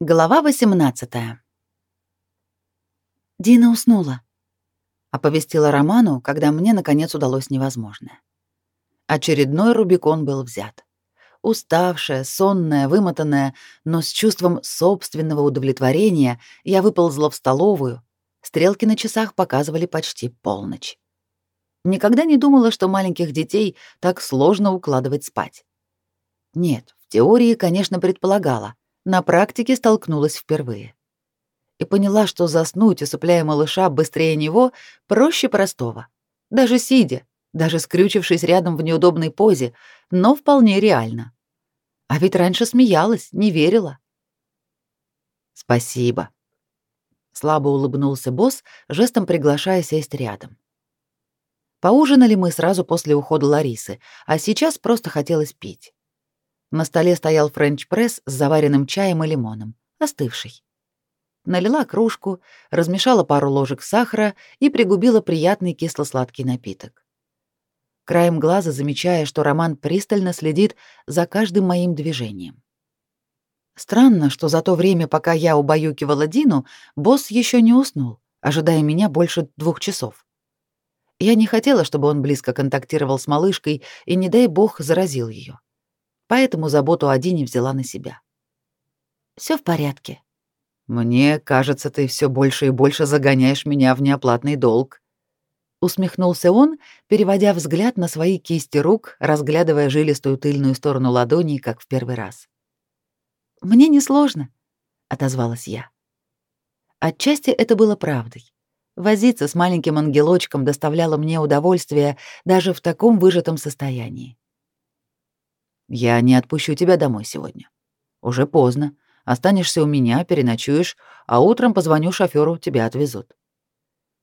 Глава 18. Дина уснула, оповестила Роману, когда мне наконец удалось невозможное. Очередной Рубикон был взят. Уставшая, сонная, вымотанная, но с чувством собственного удовлетворения, я выползла в столовую. Стрелки на часах показывали почти полночь. Никогда не думала, что маленьких детей так сложно укладывать спать. Нет, в теории, конечно, предполагала — на практике столкнулась впервые. И поняла, что заснуть, усыпляя малыша быстрее него, проще простого. Даже сидя, даже скрючившись рядом в неудобной позе, но вполне реально. А ведь раньше смеялась, не верила. «Спасибо», — слабо улыбнулся босс, жестом приглашая сесть рядом. Поужинали мы сразу после ухода Ларисы, а сейчас просто хотелось пить. На столе стоял френч-пресс с заваренным чаем и лимоном, остывший. Налила кружку, размешала пару ложек сахара и пригубила приятный кисло-сладкий напиток. Краем глаза замечая, что Роман пристально следит за каждым моим движением. Странно, что за то время, пока я убаюкивала Дину, босс еще не уснул, ожидая меня больше двух часов. Я не хотела, чтобы он близко контактировал с малышкой и, не дай бог, заразил ее поэтому заботу о Дине взяла на себя. Все в порядке. Мне кажется, ты все больше и больше загоняешь меня в неоплатный долг. Усмехнулся он, переводя взгляд на свои кисти рук, разглядывая жилистую тыльную сторону ладони, как в первый раз. Мне несложно, отозвалась я. Отчасти это было правдой. Возиться с маленьким ангелочком доставляло мне удовольствие даже в таком выжатом состоянии. Я не отпущу тебя домой сегодня. Уже поздно. Останешься у меня, переночуешь, а утром позвоню шофёру, тебя отвезут.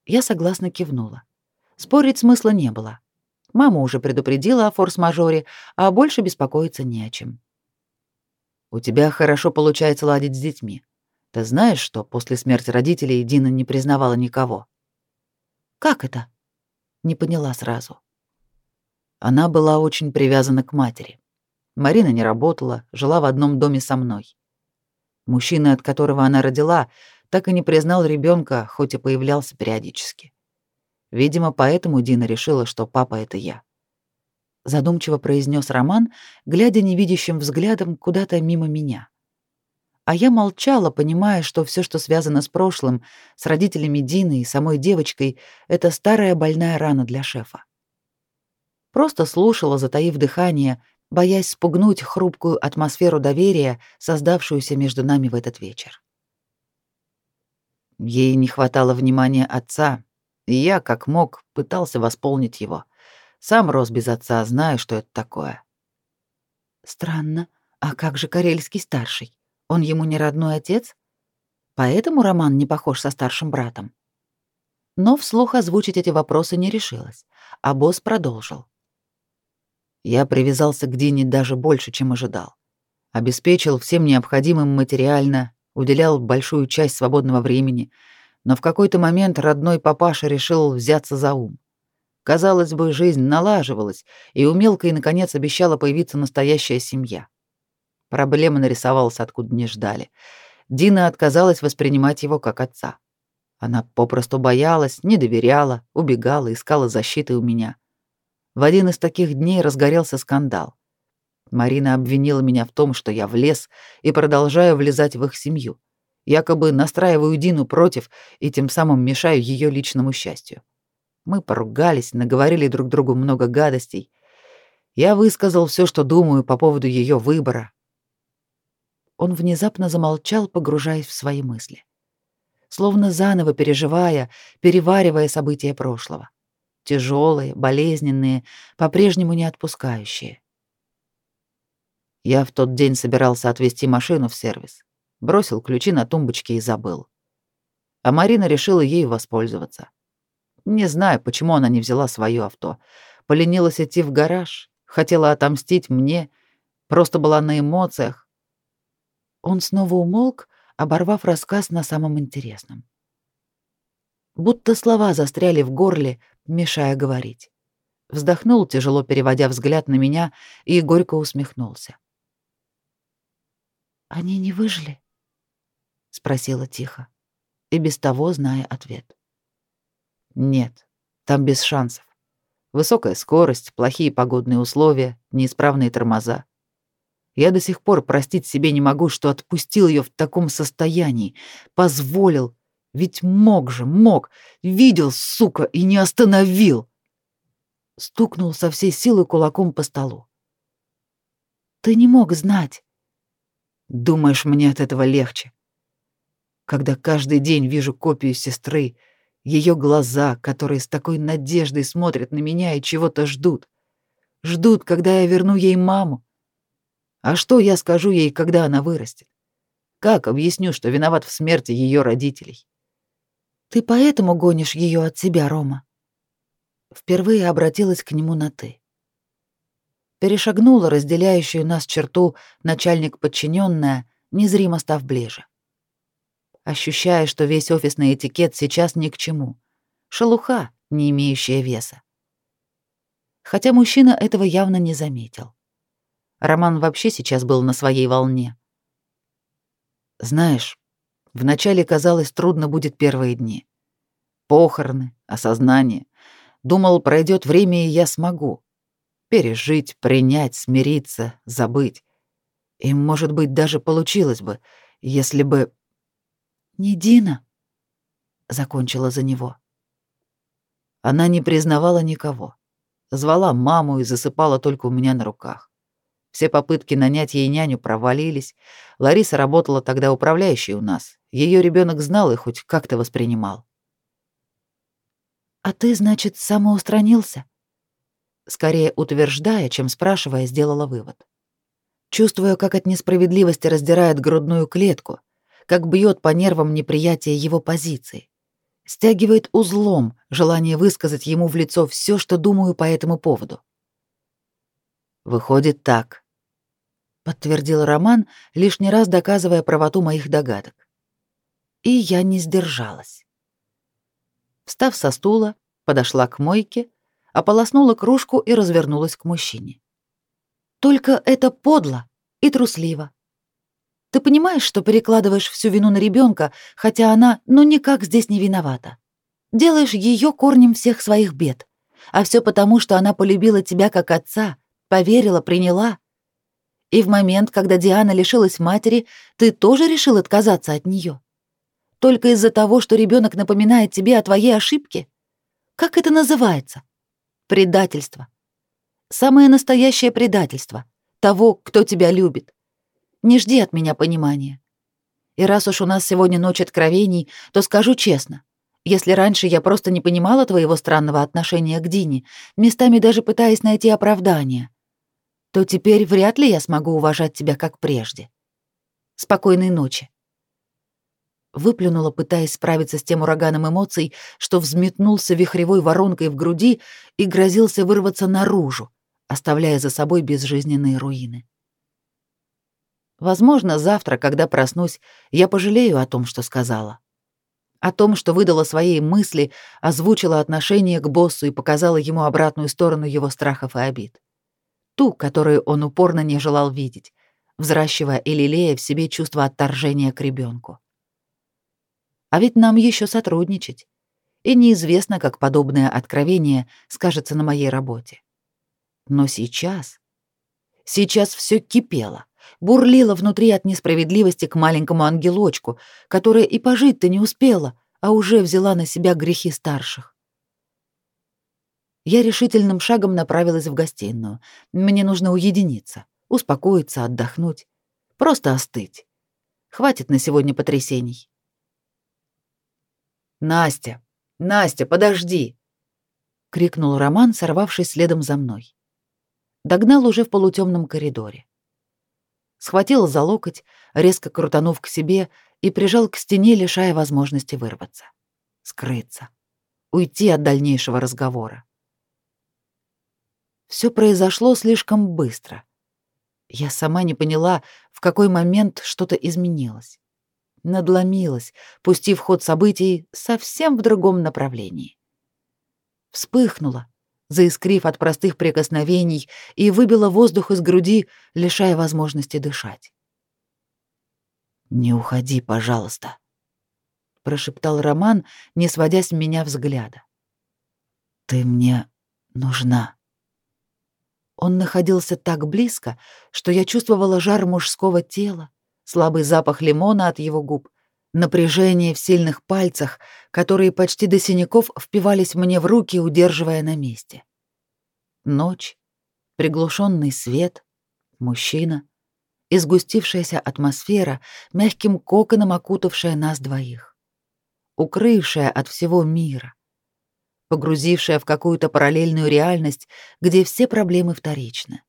Я согласно кивнула. Спорить смысла не было. Мама уже предупредила о форс-мажоре, а больше беспокоиться не о чем. У тебя хорошо получается ладить с детьми. Ты знаешь, что после смерти родителей Дина не признавала никого? Как это? Не поняла сразу. Она была очень привязана к матери. Марина не работала, жила в одном доме со мной. Мужчина, от которого она родила, так и не признал ребенка, хоть и появлялся периодически. Видимо, поэтому Дина решила, что папа это я. Задумчиво произнес Роман, глядя невидящим взглядом куда-то мимо меня. А я молчала, понимая, что все, что связано с прошлым, с родителями Дины и самой девочкой, это старая больная рана для шефа. Просто слушала, затаив дыхание, боясь спугнуть хрупкую атмосферу доверия, создавшуюся между нами в этот вечер. Ей не хватало внимания отца, и я, как мог, пытался восполнить его. Сам рос без отца, знаю, что это такое. Странно. А как же Карельский старший? Он ему не родной отец? Поэтому Роман не похож со старшим братом. Но вслух озвучить эти вопросы не решилась, а босс продолжил. Я привязался к Дине даже больше, чем ожидал. Обеспечил всем необходимым материально, уделял большую часть свободного времени, но в какой-то момент родной папаша решил взяться за ум. Казалось бы, жизнь налаживалась, и у мелкой наконец обещала появиться настоящая семья. Проблема нарисовалась откуда не ждали. Дина отказалась воспринимать его как отца. Она попросту боялась, не доверяла, убегала, искала защиты у меня. В один из таких дней разгорелся скандал. Марина обвинила меня в том, что я влез и продолжаю влезать в их семью. Якобы настраиваю Дину против и тем самым мешаю ее личному счастью. Мы поругались, наговорили друг другу много гадостей. Я высказал все, что думаю по поводу ее выбора. Он внезапно замолчал, погружаясь в свои мысли, словно заново переживая, переваривая события прошлого тяжелые, болезненные, по-прежнему не отпускающие. Я в тот день собирался отвезти машину в сервис, бросил ключи на тумбочке и забыл. А Марина решила ею воспользоваться. Не знаю, почему она не взяла свое авто. Поленилась идти в гараж, хотела отомстить мне, просто была на эмоциях. Он снова умолк, оборвав рассказ на самом интересном. Будто слова застряли в горле, мешая говорить. Вздохнул, тяжело переводя взгляд на меня, и горько усмехнулся. «Они не выжили?» спросила тихо, и без того зная ответ. Нет, там без шансов. Высокая скорость, плохие погодные условия, неисправные тормоза. Я до сих пор простить себе не могу, что отпустил ее в таком состоянии, позволил, ведь мог же, мог, видел, сука, и не остановил. Стукнул со всей силы кулаком по столу. Ты не мог знать. Думаешь, мне от этого легче? Когда каждый день вижу копию сестры, ее глаза, которые с такой надеждой смотрят на меня и чего-то ждут. Ждут, когда я верну ей маму. А что я скажу ей, когда она вырастет? Как объясню, что виноват в смерти ее родителей? Ты поэтому гонишь ее от себя, Рома? Впервые обратилась к нему на ты. Перешагнула разделяющую нас черту начальник подчиненная, незримо став ближе. Ощущая, что весь офисный этикет сейчас ни к чему. Шелуха, не имеющая веса. Хотя мужчина этого явно не заметил. Роман вообще сейчас был на своей волне. Знаешь, вначале казалось, трудно будет первые дни. Похороны, осознание. Думал, пройдет время, и я смогу. Пережить, принять, смириться, забыть. И, может быть, даже получилось бы, если бы... «Не Дина», — закончила за него. Она не признавала никого. Звала маму и засыпала только у меня на руках. Все попытки нанять ей няню провалились. Лариса работала тогда управляющей у нас. Ее ребенок знал и хоть как-то воспринимал. «А ты, значит, самоустранился?» Скорее утверждая, чем спрашивая, сделала вывод. Чувствуя, как от несправедливости раздирает грудную клетку, как бьет по нервам неприятие его позиции. Стягивает узлом желание высказать ему в лицо все, что думаю по этому поводу. Выходит так подтвердил Роман, лишний раз доказывая правоту моих догадок. И я не сдержалась. Встав со стула, подошла к мойке, ополоснула кружку и развернулась к мужчине. Только это подло и трусливо. Ты понимаешь, что перекладываешь всю вину на ребенка, хотя она ну никак здесь не виновата. Делаешь ее корнем всех своих бед. А все потому, что она полюбила тебя как отца, поверила, приняла, и в момент, когда Диана лишилась матери, ты тоже решил отказаться от нее? Только из-за того, что ребенок напоминает тебе о твоей ошибке? Как это называется? Предательство. Самое настоящее предательство. Того, кто тебя любит. Не жди от меня понимания. И раз уж у нас сегодня ночь откровений, то скажу честно. Если раньше я просто не понимала твоего странного отношения к Дине, местами даже пытаясь найти оправдание, то теперь вряд ли я смогу уважать тебя как прежде. Спокойной ночи. Выплюнула, пытаясь справиться с тем ураганом эмоций, что взметнулся вихревой воронкой в груди и грозился вырваться наружу, оставляя за собой безжизненные руины. Возможно, завтра, когда проснусь, я пожалею о том, что сказала. О том, что выдала своей мысли, озвучила отношение к боссу и показала ему обратную сторону его страхов и обид ту, которую он упорно не желал видеть, взращивая и лелея в себе чувство отторжения к ребенку. А ведь нам еще сотрудничать, и неизвестно, как подобное откровение скажется на моей работе. Но сейчас... Сейчас все кипело, бурлило внутри от несправедливости к маленькому ангелочку, которая и пожить-то не успела, а уже взяла на себя грехи старших. Я решительным шагом направилась в гостиную. Мне нужно уединиться, успокоиться, отдохнуть, просто остыть. Хватит на сегодня потрясений. Настя, Настя, подожди, крикнул Роман, сорвавшись следом за мной. Догнал уже в полутемном коридоре. Схватил за локоть, резко крутанув к себе и прижал к стене, лишая возможности вырваться, скрыться, уйти от дальнейшего разговора. Все произошло слишком быстро. Я сама не поняла, в какой момент что-то изменилось. Надломилось, пустив ход событий совсем в другом направлении. Вспыхнула, заискрив от простых прикосновений, и выбила воздух из груди, лишая возможности дышать. Не уходи, пожалуйста, прошептал Роман, не сводя с меня взгляда. Ты мне нужна. Он находился так близко, что я чувствовала жар мужского тела, слабый запах лимона от его губ, напряжение в сильных пальцах, которые почти до синяков впивались мне в руки, удерживая на месте. Ночь, приглушенный свет, мужчина и сгустившаяся атмосфера, мягким коконом окутавшая нас двоих, укрывшая от всего мира, погрузившая в какую-то параллельную реальность, где все проблемы вторичны.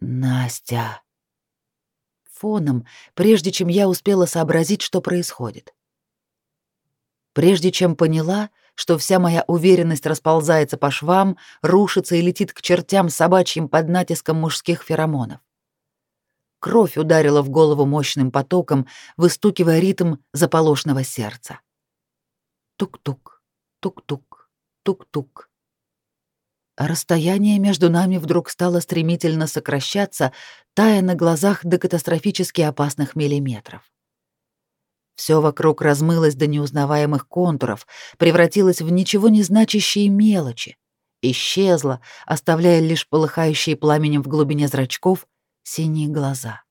Настя. Фоном, прежде чем я успела сообразить, что происходит. Прежде чем поняла, что вся моя уверенность расползается по швам, рушится и летит к чертям собачьим под натиском мужских феромонов. Кровь ударила в голову мощным потоком, выстукивая ритм заполошного сердца. Тук-тук, тук-тук, тук-тук. расстояние между нами вдруг стало стремительно сокращаться, тая на глазах до катастрофически опасных миллиметров. Все вокруг размылось до неузнаваемых контуров, превратилось в ничего не значащие мелочи, исчезло, оставляя лишь полыхающие пламенем в глубине зрачков синие глаза.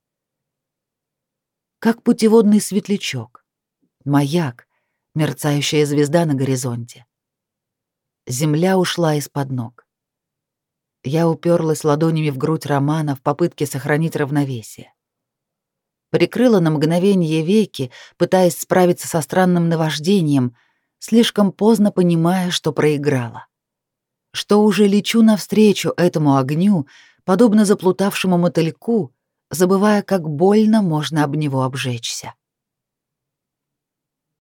Как путеводный светлячок, маяк, мерцающая звезда на горизонте. Земля ушла из-под ног. Я уперлась ладонями в грудь Романа в попытке сохранить равновесие. Прикрыла на мгновение веки, пытаясь справиться со странным наваждением, слишком поздно понимая, что проиграла. Что уже лечу навстречу этому огню, подобно заплутавшему мотыльку, забывая, как больно можно об него обжечься.